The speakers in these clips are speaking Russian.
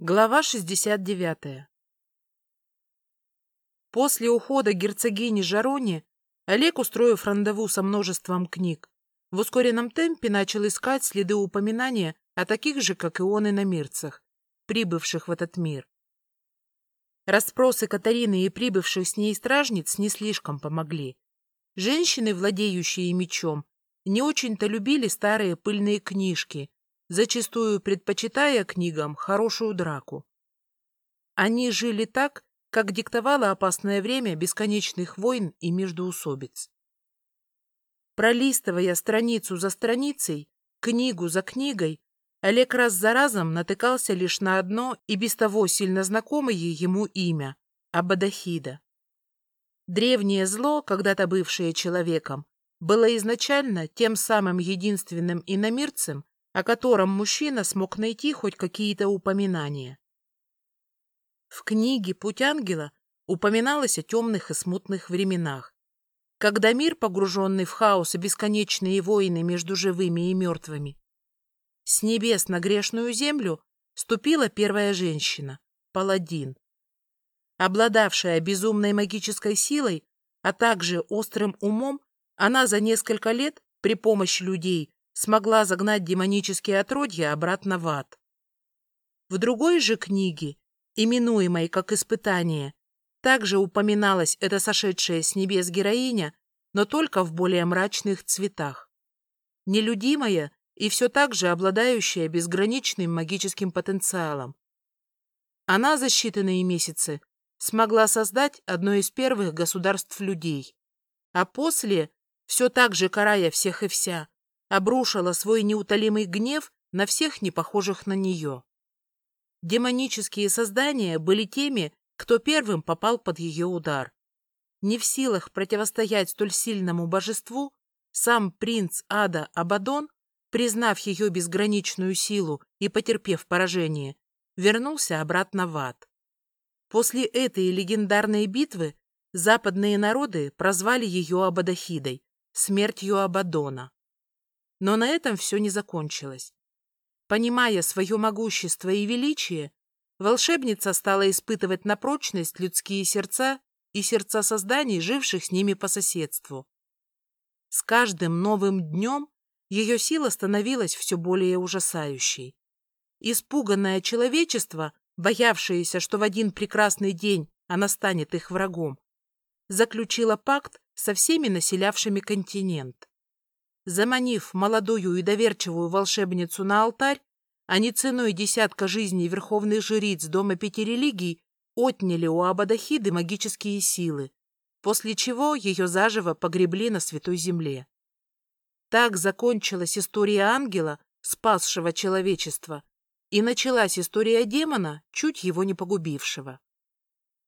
Глава 69 После ухода герцогини Жарони Олег, устроив рандеву со множеством книг, в ускоренном темпе начал искать следы упоминания о таких же, как и он, иномирцах, прибывших в этот мир. Расспросы Катарины и прибывших с ней стражниц не слишком помогли. Женщины, владеющие мечом, не очень-то любили старые пыльные книжки, зачастую предпочитая книгам хорошую драку. Они жили так, как диктовало опасное время бесконечных войн и междоусобиц. Пролистывая страницу за страницей, книгу за книгой, Олег раз за разом натыкался лишь на одно и без того сильно знакомое ему имя — Абадахида. Древнее зло, когда-то бывшее человеком, было изначально тем самым единственным иномирцем, о котором мужчина смог найти хоть какие-то упоминания. В книге «Путь ангела» упоминалось о темных и смутных временах, когда мир, погруженный в хаос и бесконечные войны между живыми и мертвыми, с небес на грешную землю ступила первая женщина, паладин. Обладавшая безумной магической силой, а также острым умом, она за несколько лет при помощи людей смогла загнать демонические отродья обратно в ад. В другой же книге, именуемой как «Испытание», также упоминалась эта сошедшая с небес героиня, но только в более мрачных цветах. Нелюдимая и все так же обладающая безграничным магическим потенциалом. Она за считанные месяцы смогла создать одно из первых государств людей, а после, все так же карая всех и вся, обрушила свой неутолимый гнев на всех непохожих на нее. Демонические создания были теми, кто первым попал под ее удар. Не в силах противостоять столь сильному божеству, сам принц Ада Абадон, признав ее безграничную силу и потерпев поражение, вернулся обратно в ад. После этой легендарной битвы западные народы прозвали ее Абадахидой, смертью Абадона. Но на этом все не закончилось. Понимая свое могущество и величие, волшебница стала испытывать на прочность людские сердца и сердца созданий, живших с ними по соседству. С каждым новым днем ее сила становилась все более ужасающей. Испуганное человечество, боявшееся, что в один прекрасный день она станет их врагом, заключило пакт со всеми населявшими континент. Заманив молодую и доверчивую волшебницу на алтарь, они ценой десятка жизней верховных жриц Дома Пяти Религий отняли у Абадахиды магические силы, после чего ее заживо погребли на Святой Земле. Так закончилась история ангела, спасшего человечество, и началась история демона, чуть его не погубившего.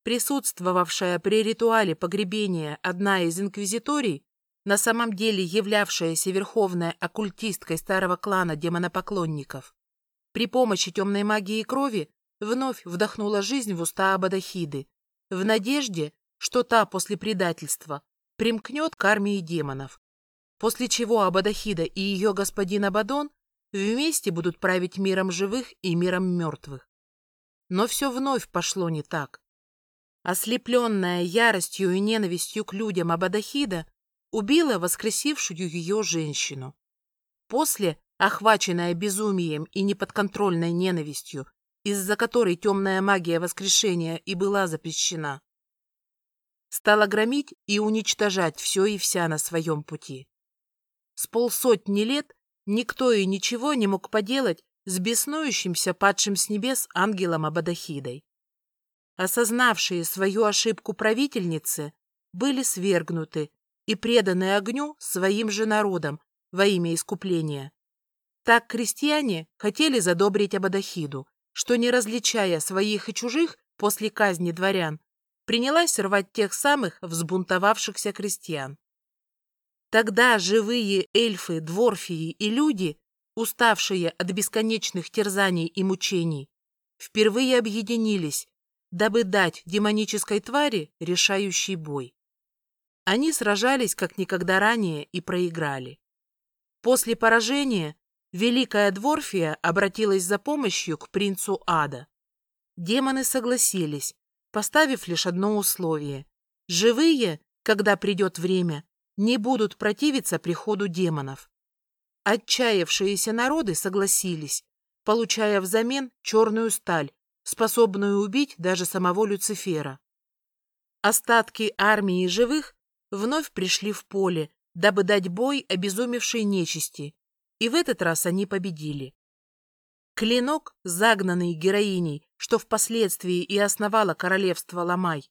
Присутствовавшая при ритуале погребения одна из инквизиторий на самом деле являвшаяся верховной оккультисткой старого клана демонопоклонников, при помощи темной магии крови вновь вдохнула жизнь в уста Абадахиды, в надежде, что та после предательства примкнет к армии демонов, после чего Абадахида и ее господин Абадон вместе будут править миром живых и миром мертвых. Но все вновь пошло не так. Ослепленная яростью и ненавистью к людям Абадахида убила воскресившую ее женщину. После, охваченная безумием и неподконтрольной ненавистью, из-за которой темная магия воскрешения и была запрещена, стала громить и уничтожать все и вся на своем пути. С полсотни лет никто и ничего не мог поделать с беснующимся падшим с небес ангелом Абадахидой. Осознавшие свою ошибку правительницы были свергнуты и преданы огню своим же народом во имя искупления. Так крестьяне хотели задобрить Абадахиду, что, не различая своих и чужих после казни дворян, принялась рвать тех самых взбунтовавшихся крестьян. Тогда живые эльфы, дворфии и люди, уставшие от бесконечных терзаний и мучений, впервые объединились, дабы дать демонической твари решающий бой. Они сражались как никогда ранее и проиграли. После поражения Великая Дворфия обратилась за помощью к принцу Ада. демоны согласились, поставив лишь одно условие. Живые, когда придет время, не будут противиться приходу демонов. Отчаявшиеся народы согласились, получая взамен черную сталь, способную убить даже самого Люцифера. Остатки армии живых вновь пришли в поле, дабы дать бой обезумевшей нечисти, и в этот раз они победили. Клинок, загнанный героиней, что впоследствии и основало королевство Ламай,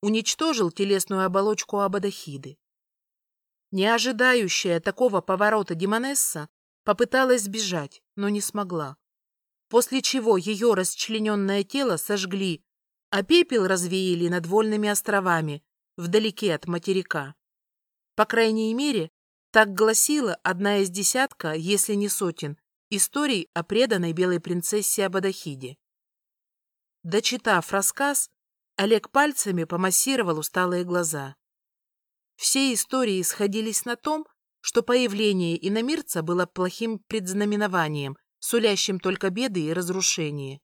уничтожил телесную оболочку Абадахиды. Не ожидающая такого поворота Демонесса попыталась сбежать, но не смогла. После чего ее расчлененное тело сожгли, а пепел развеяли над вольными островами, вдалеке от материка. По крайней мере, так гласила одна из десятка, если не сотен, историй о преданной белой принцессе Абадахиде. Дочитав рассказ, Олег пальцами помассировал усталые глаза. Все истории сходились на том, что появление иномирца было плохим предзнаменованием, сулящим только беды и разрушение.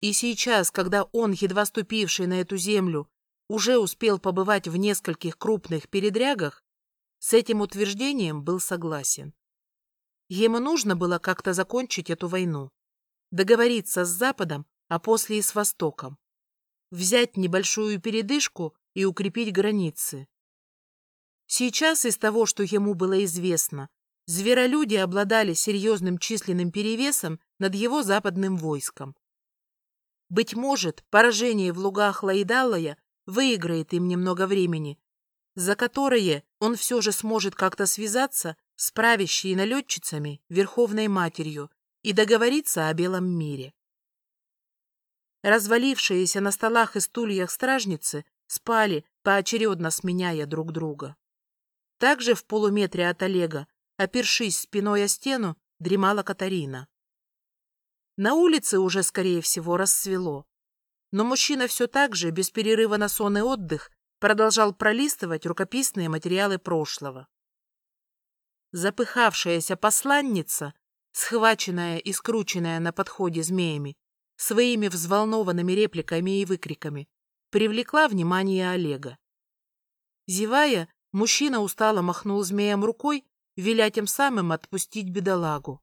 И сейчас, когда он, едва ступивший на эту землю, уже успел побывать в нескольких крупных передрягах, с этим утверждением был согласен. Ему нужно было как-то закончить эту войну, договориться с Западом, а после и с Востоком, взять небольшую передышку и укрепить границы. Сейчас из того, что ему было известно, зверолюди обладали серьезным численным перевесом над его западным войском. Быть может, поражение в лугах Лаидалая выиграет им немного времени, за которое он все же сможет как-то связаться с правящей налетчицами Верховной Матерью и договориться о белом мире. Развалившиеся на столах и стульях стражницы спали, поочередно сменяя друг друга. Также в полуметре от Олега, опершись спиной о стену, дремала Катарина. На улице уже, скорее всего, рассвело. Но мужчина все так же, без перерыва на сон и отдых, продолжал пролистывать рукописные материалы прошлого. Запыхавшаяся посланница, схваченная и скрученная на подходе змеями, своими взволнованными репликами и выкриками, привлекла внимание Олега. Зевая, Мужчина устало махнул змеем рукой, веля тем самым отпустить бедолагу.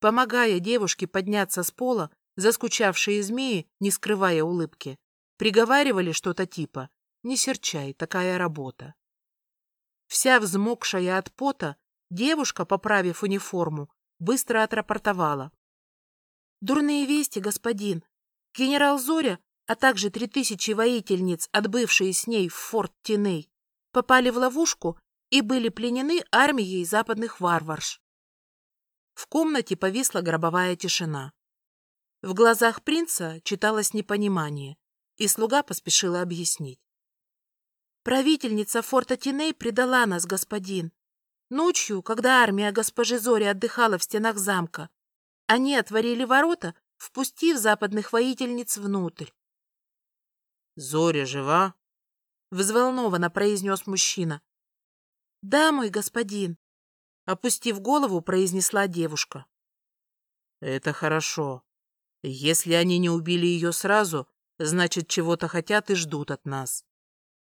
Помогая девушке подняться с пола, заскучавшие змеи, не скрывая улыбки, приговаривали что-то типа «Не серчай, такая работа». Вся взмокшая от пота, девушка, поправив униформу, быстро отрапортовала. «Дурные вести, господин. Генерал Зоря, а также три тысячи воительниц, отбывшие с ней в форт Тиней, попали в ловушку и были пленены армией западных варварш. В комнате повисла гробовая тишина. В глазах принца читалось непонимание, и слуга поспешила объяснить. «Правительница форта Тиней предала нас, господин. Ночью, когда армия госпожи Зори отдыхала в стенах замка, они отворили ворота, впустив западных воительниц внутрь. «Зоря жива?» взволнованно произнес мужчина. Да, мой господин, опустив голову, произнесла девушка. Это хорошо. Если они не убили ее сразу, значит, чего-то хотят и ждут от нас.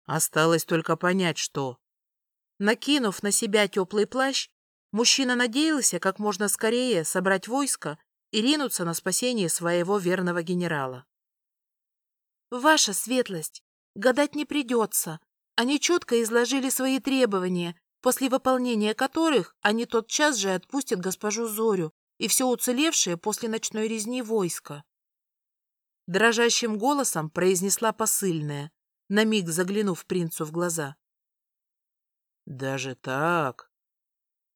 Осталось только понять, что. Накинув на себя теплый плащ, мужчина надеялся как можно скорее собрать войско и ринуться на спасение своего верного генерала. «Ваша светлость, Гадать не придется. Они четко изложили свои требования, после выполнения которых они тотчас же отпустят госпожу Зорю и все уцелевшее после ночной резни войско. Дрожащим голосом произнесла посыльная, на миг заглянув принцу в глаза. «Даже так?»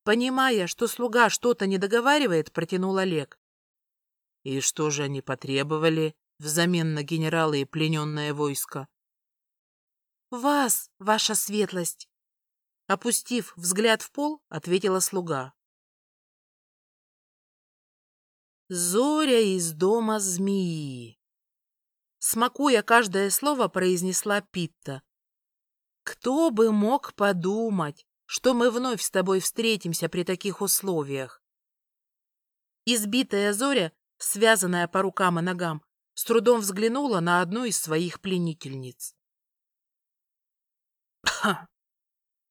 Понимая, что слуга что-то не договаривает, протянул Олег. «И что же они потребовали взамен на генерала и плененное войско?» «Вас, ваша светлость!» Опустив взгляд в пол, ответила слуга. Зоря из дома змеи. Смакуя каждое слово, произнесла Питта. Кто бы мог подумать, что мы вновь с тобой встретимся при таких условиях? Избитая Зоря, связанная по рукам и ногам, с трудом взглянула на одну из своих пленительниц.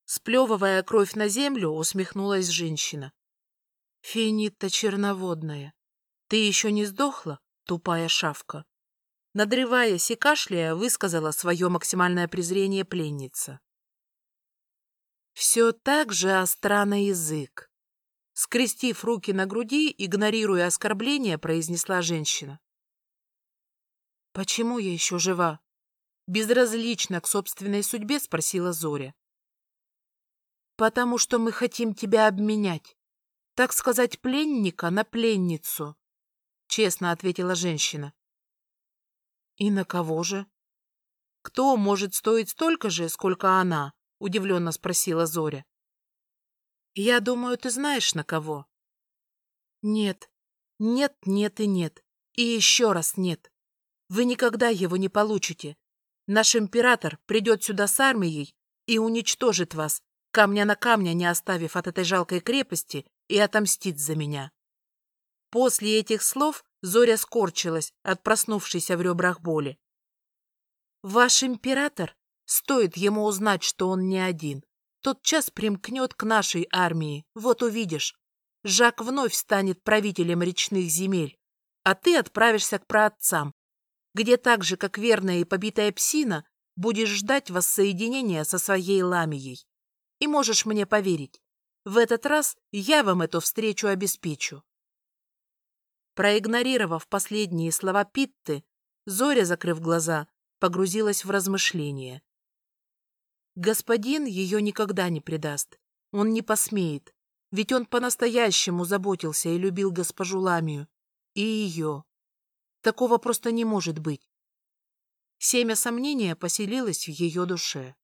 Сплевывая кровь на землю, усмехнулась женщина. Финита черноводная, ты еще не сдохла, тупая шавка? Надрываясь и кашляя, высказала свое максимальное презрение пленница. Все так же остра на язык. Скрестив руки на груди, игнорируя оскорбление, произнесла женщина. «Почему я еще жива?» Безразлично к собственной судьбе спросила Зоря. «Потому что мы хотим тебя обменять. Так сказать, пленника на пленницу», — честно ответила женщина. «И на кого же?» «Кто может стоить столько же, сколько она?» — удивленно спросила Зоря. «Я думаю, ты знаешь, на кого». «Нет, нет, нет и нет. И еще раз нет. Вы никогда его не получите. Наш император придет сюда с армией и уничтожит вас, камня на камня не оставив от этой жалкой крепости, и отомстит за меня. После этих слов Зоря скорчилась от проснувшейся в ребрах боли. Ваш император, стоит ему узнать, что он не один, тот час примкнет к нашей армии, вот увидишь. Жак вновь станет правителем речных земель, а ты отправишься к праотцам, где так же, как верная и побитая псина, будешь ждать воссоединения со своей ламией. И можешь мне поверить, в этот раз я вам эту встречу обеспечу. Проигнорировав последние слова Питты, Зоря, закрыв глаза, погрузилась в размышления. Господин ее никогда не предаст. Он не посмеет, ведь он по-настоящему заботился и любил госпожу Ламию. И ее. Такого просто не может быть. Семя сомнения поселилось в ее душе.